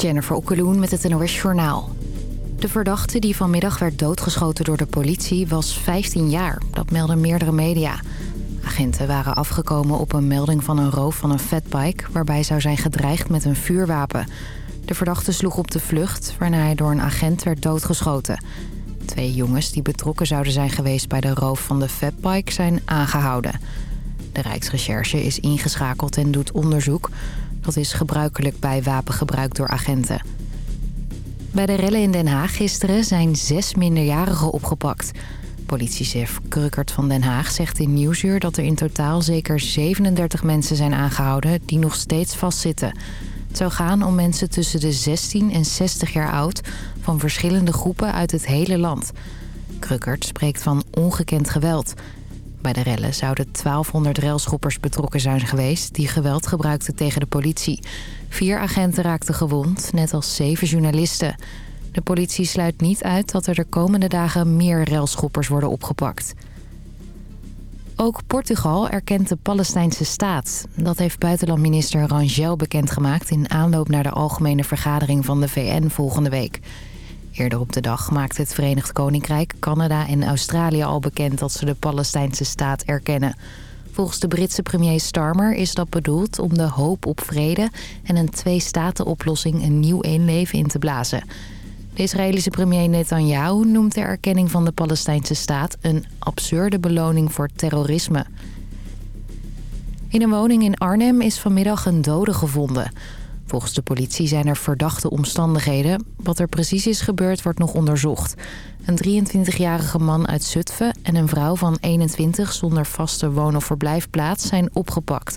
Jennifer Okkeloen met het NOS Journaal. De verdachte die vanmiddag werd doodgeschoten door de politie was 15 jaar. Dat melden meerdere media. Agenten waren afgekomen op een melding van een roof van een fatbike... waarbij zou zijn gedreigd met een vuurwapen. De verdachte sloeg op de vlucht, waarna hij door een agent werd doodgeschoten. Twee jongens die betrokken zouden zijn geweest bij de roof van de fatbike zijn aangehouden. De Rijksrecherche is ingeschakeld en doet onderzoek... Is gebruikelijk bij wapengebruik door agenten. Bij de rellen in Den Haag gisteren zijn zes minderjarigen opgepakt. Politiechef Krukkert van Den Haag zegt in Nieuwsuur dat er in totaal zeker 37 mensen zijn aangehouden die nog steeds vastzitten. Het zou gaan om mensen tussen de 16 en 60 jaar oud van verschillende groepen uit het hele land. Krukkert spreekt van ongekend geweld. Bij de rellen zouden 1200 railschoppers betrokken zijn geweest... die geweld gebruikten tegen de politie. Vier agenten raakten gewond, net als zeven journalisten. De politie sluit niet uit dat er de komende dagen meer railschoppers worden opgepakt. Ook Portugal erkent de Palestijnse staat. Dat heeft buitenlandminister Rangel bekendgemaakt... in aanloop naar de algemene vergadering van de VN volgende week... Eerder op de dag maakte het Verenigd Koninkrijk, Canada en Australië al bekend dat ze de Palestijnse staat erkennen. Volgens de Britse premier Starmer is dat bedoeld om de hoop op vrede en een twee-staten-oplossing een nieuw inleven in te blazen. De Israëlische premier Netanyahu noemt de erkenning van de Palestijnse staat een absurde beloning voor terrorisme. In een woning in Arnhem is vanmiddag een dode gevonden. Volgens de politie zijn er verdachte omstandigheden. Wat er precies is gebeurd wordt nog onderzocht. Een 23-jarige man uit Zutphen en een vrouw van 21 zonder vaste woon- of verblijfplaats zijn opgepakt.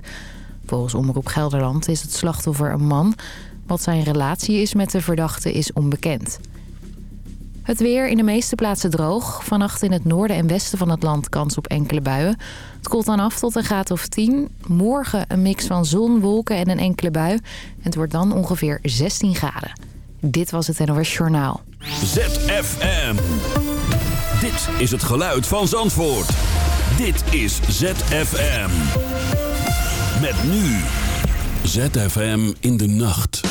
Volgens Omroep Gelderland is het slachtoffer een man. Wat zijn relatie is met de verdachte is onbekend. Het weer in de meeste plaatsen droog. Vannacht in het noorden en westen van het land kans op enkele buien. Het koelt dan af tot een graad of 10. Morgen een mix van zon, wolken en een enkele bui. Het wordt dan ongeveer 16 graden. Dit was het NOS Journaal. ZFM. Dit is het geluid van Zandvoort. Dit is ZFM. Met nu. ZFM in de nacht.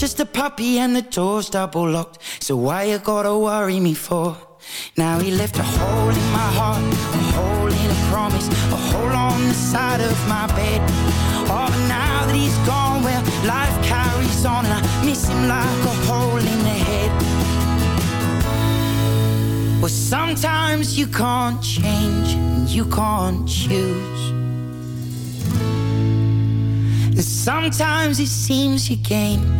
Just a puppy and the door's double locked. So why you gotta worry me for? Now he left a hole in my heart, a hole in a promise, a hole on the side of my bed. Oh, but now that he's gone, well, life carries on and I miss him like a hole in the head. Well, sometimes you can't change and you can't choose. And sometimes it seems you gain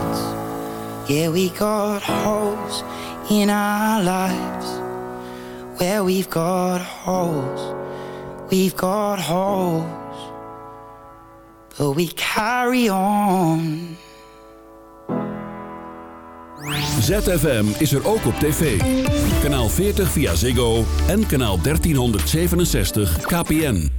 home Yeah, we got holes in our lives. Where we've got holes, we've got holes. But we carry on. ZFM is er ook op tv. Kanaal 40 via Ziggo en kanaal 1367 KPN.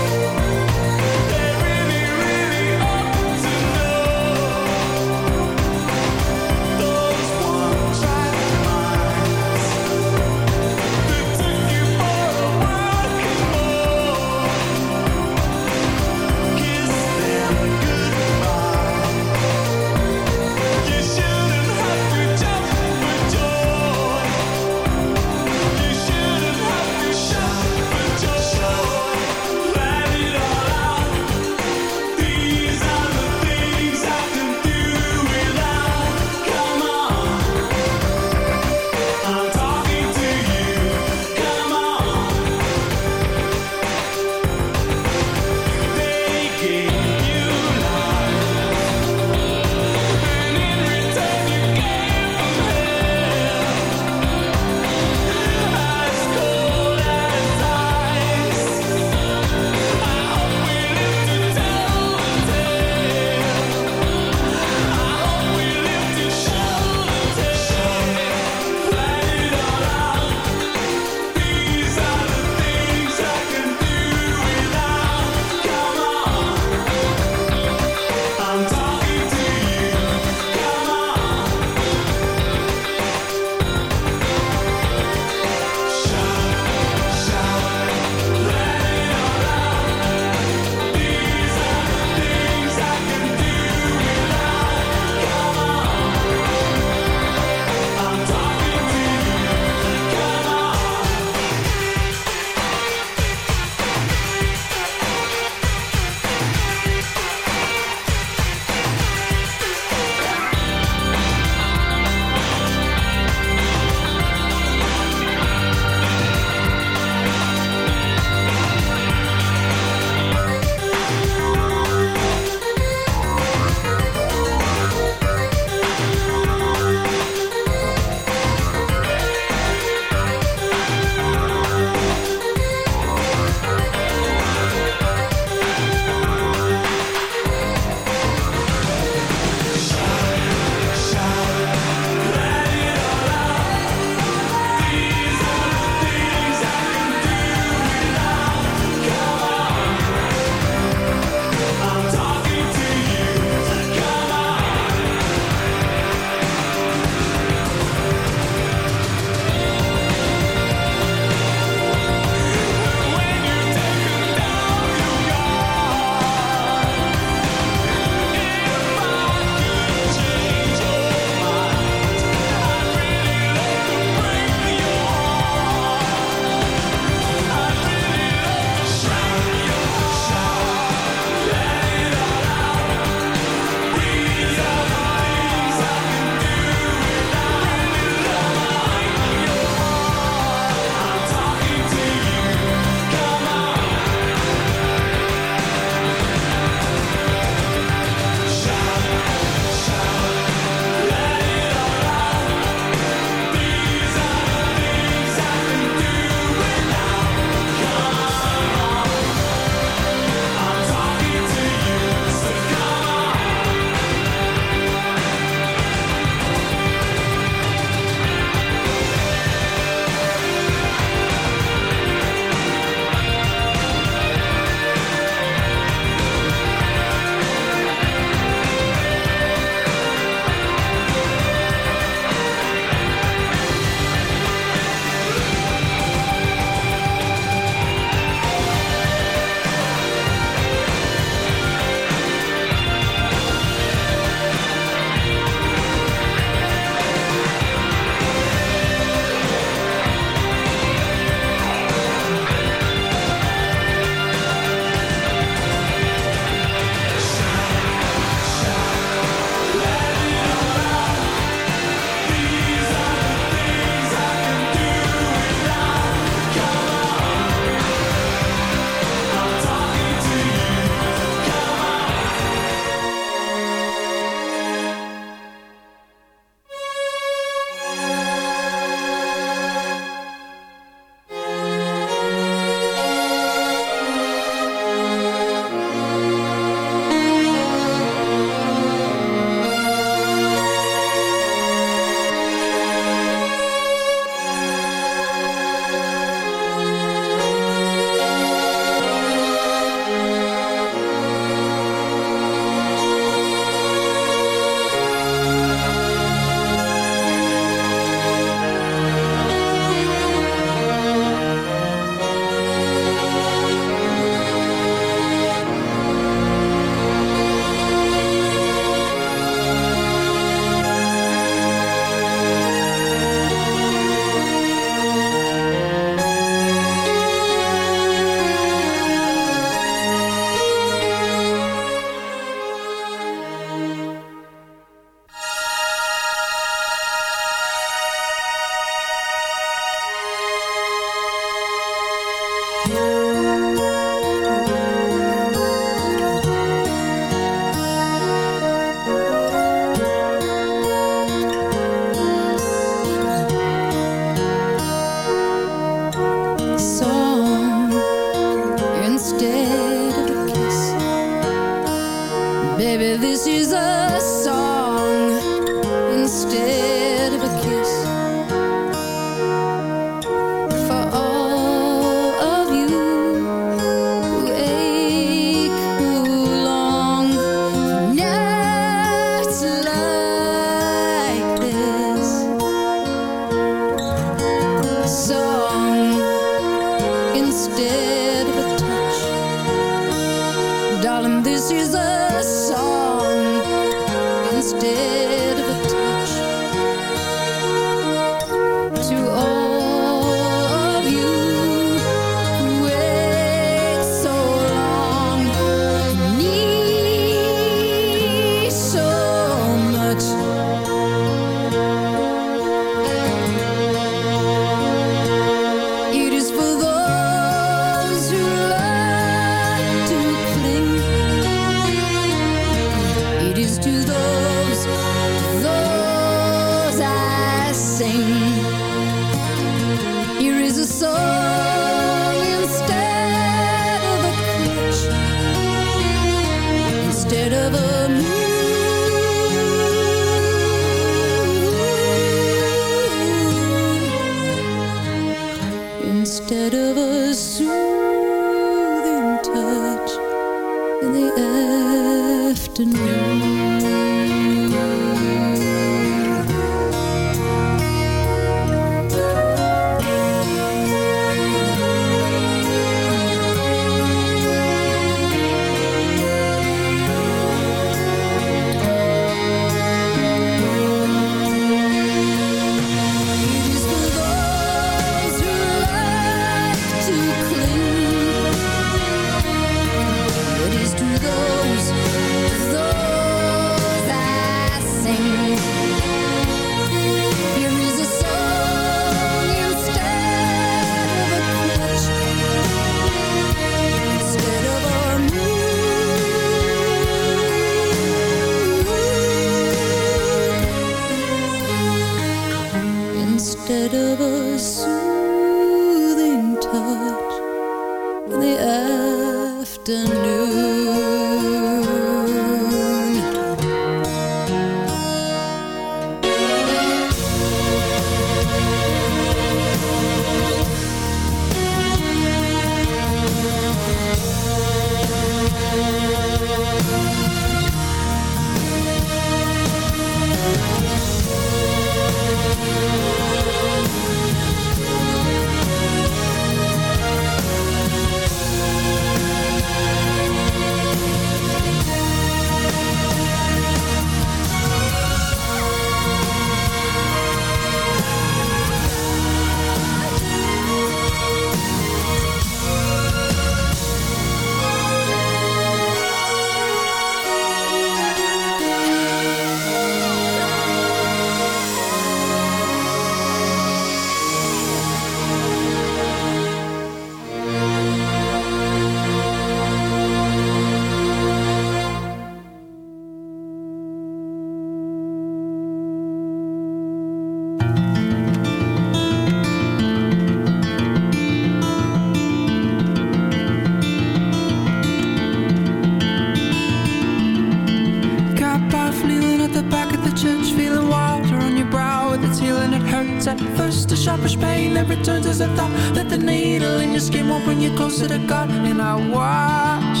at the church feeling water on your brow. With its healing it hurts at first. A sharpish pain that returns as a thought. That the needle in your skin won't bring you closer to God. And I watch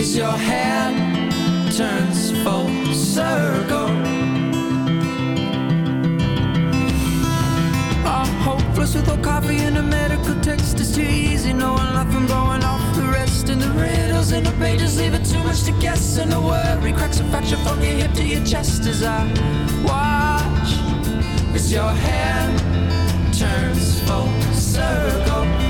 as your hand turns full circle. I'm hopeless with no coffee and a medical text. It's too easy knowing life from blowing off rest and the riddles in the pages leave it too much to guess. And the worry cracks a fracture from your hip to your chest as I watch as your hand turns full circle.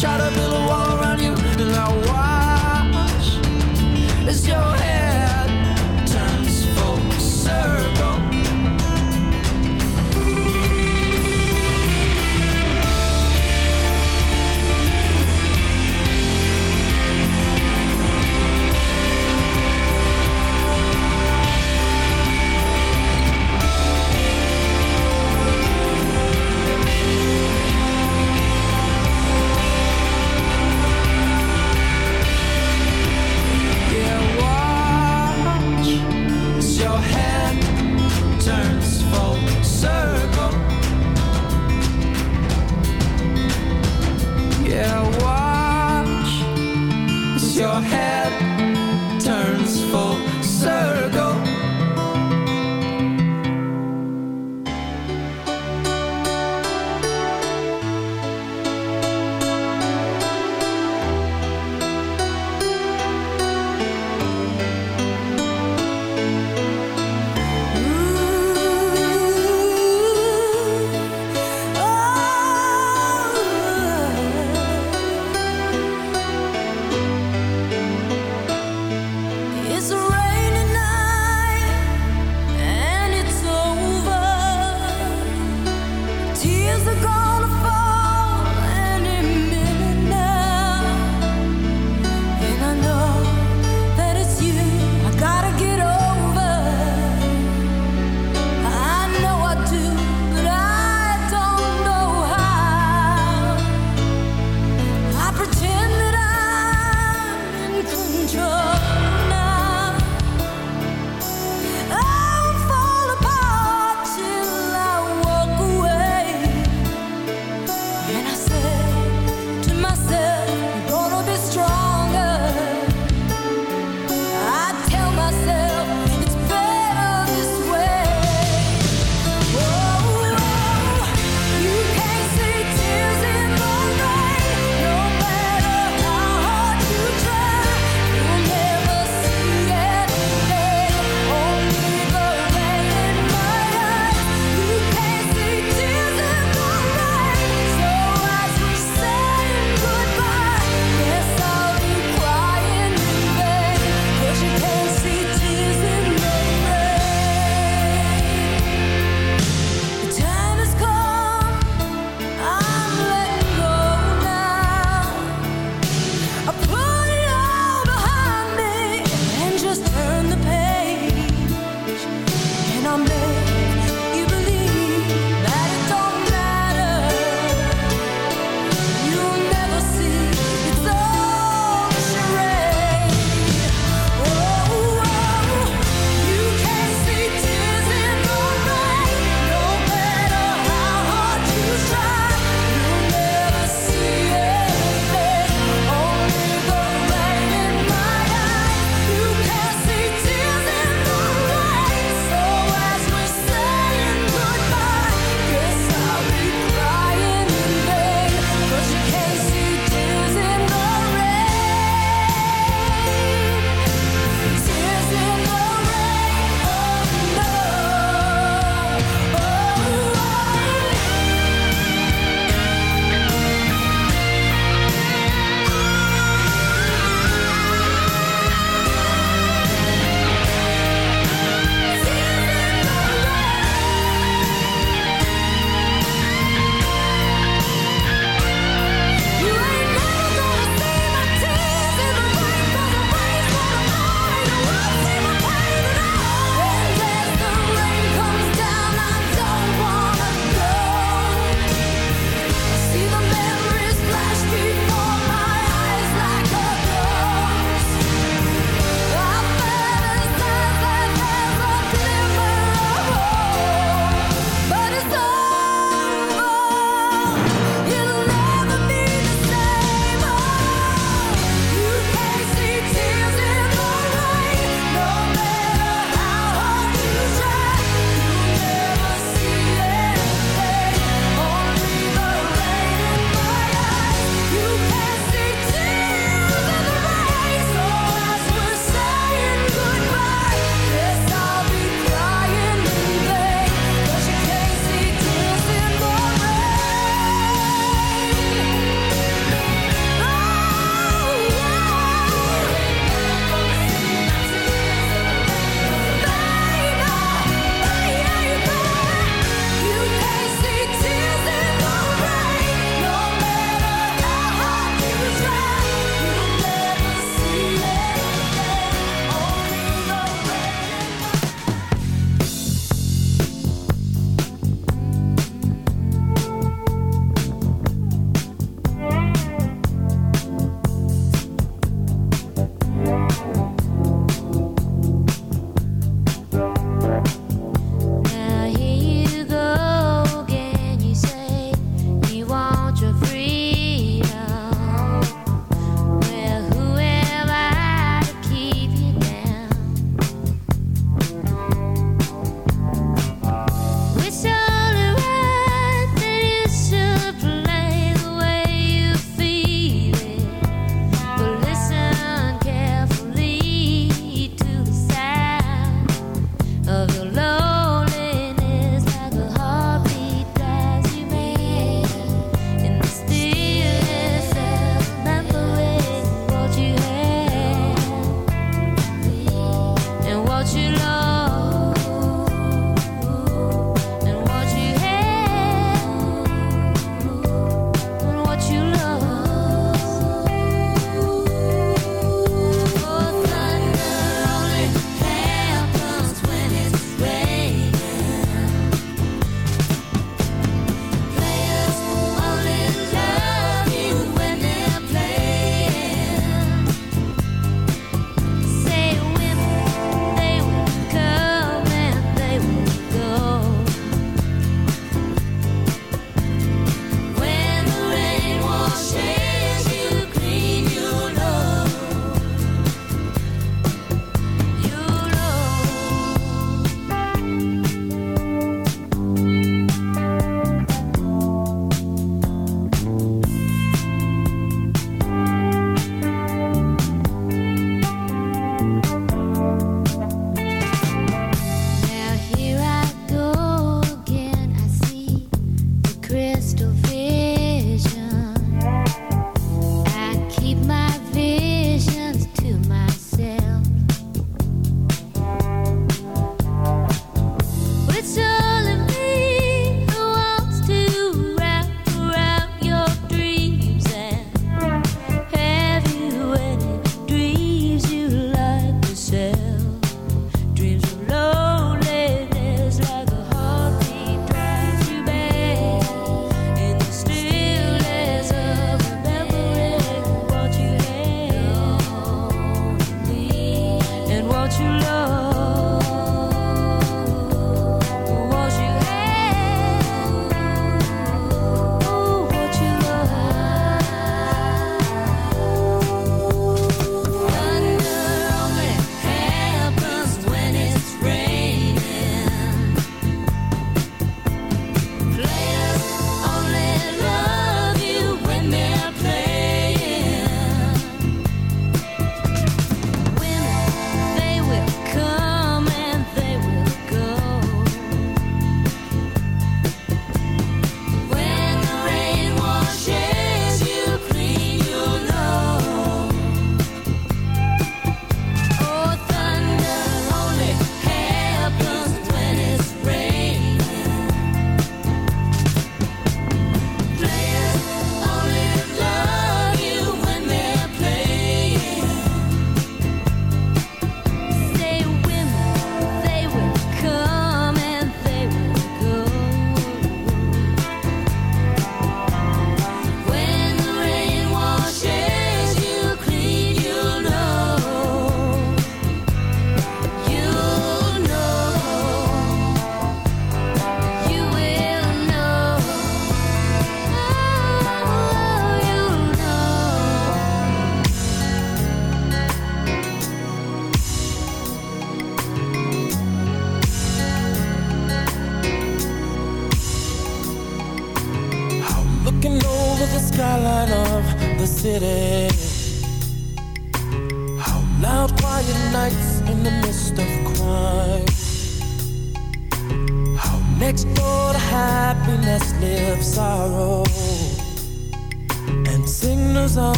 It's a wonder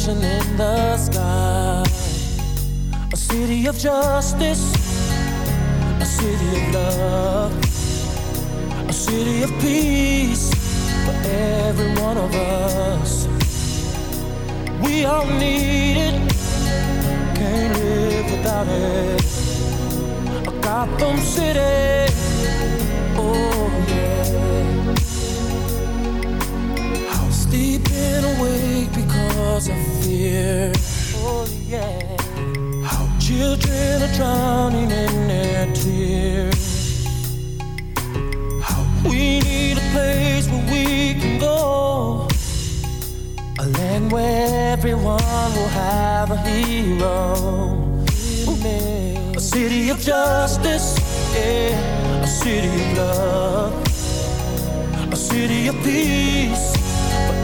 solution in the sky. A city of justice, a city of love, a city of peace for every one of us. We all need it, can't live without it. A Gotham City, oh yeah. I'll sleep in awake because of fear, oh yeah. How children are drowning in their tears. How we need a place where we can go. A land where everyone will have a hero. A city of justice, yeah. A city of love. A city of peace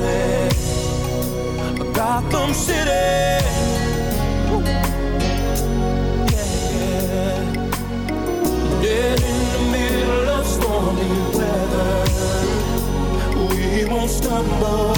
A Gotham City, Ooh. yeah. Dead in the middle of stormy weather, we won't stumble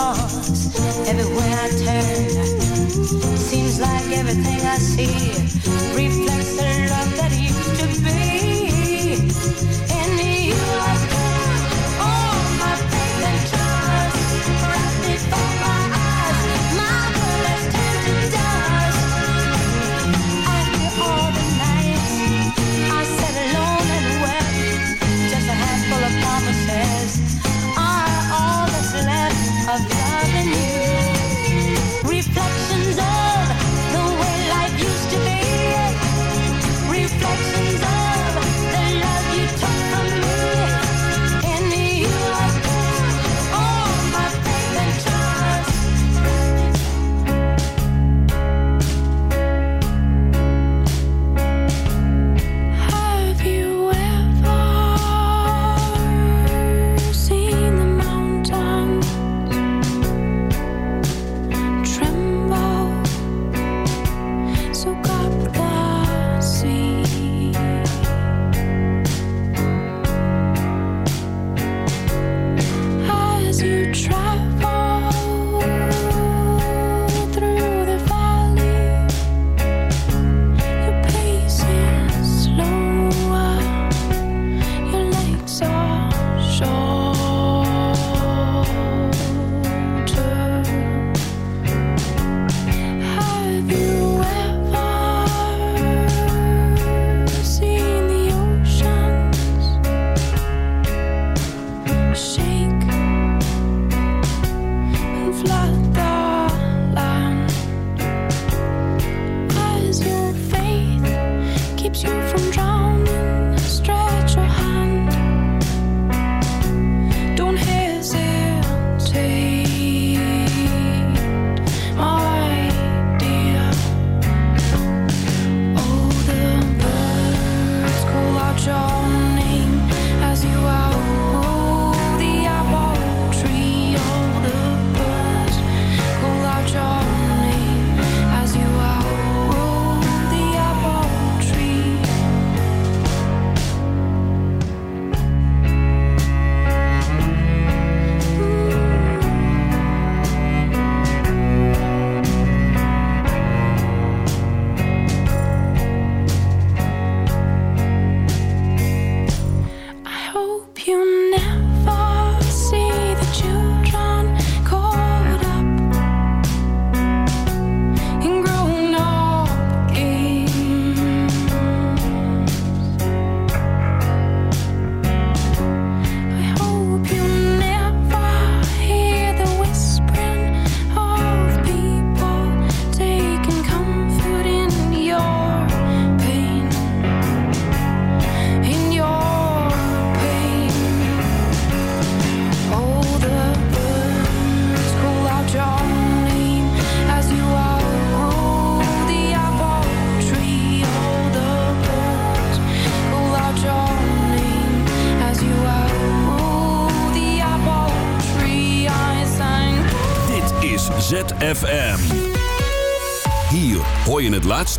cause everywhere I turn seems like everything I see reflects the love that used to be.